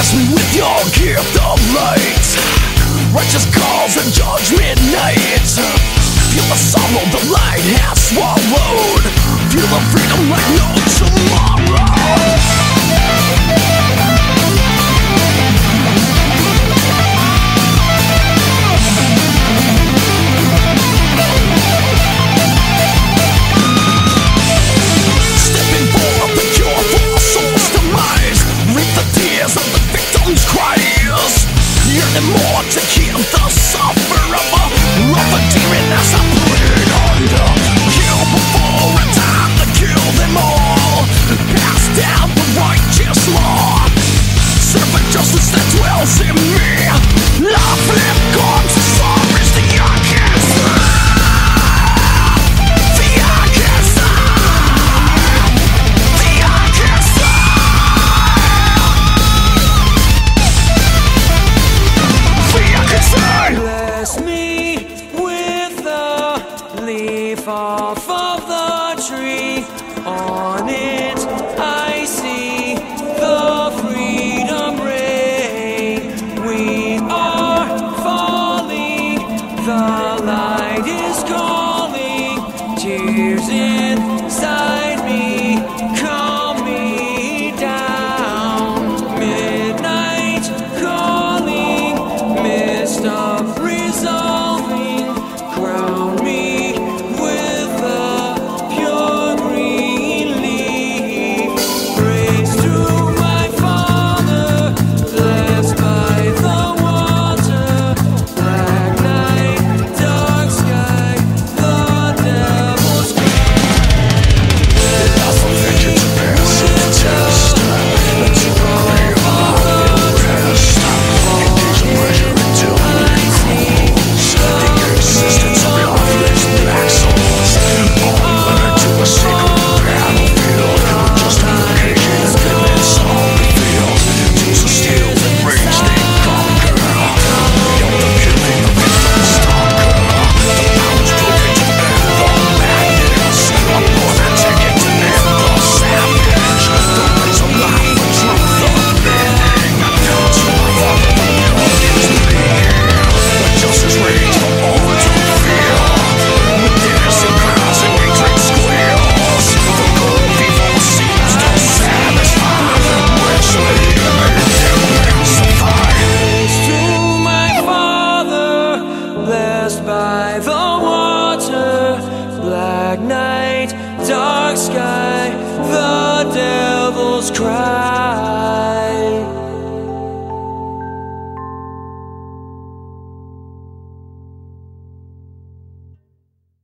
Bless me with your gift of light. Righteous calls and judgment night Feel the sorrow the light has swallowed. Feel the freedom like no On it I see the freedom. We are falling, the light is calling. Tears inside me. Come sky, the devil's cry.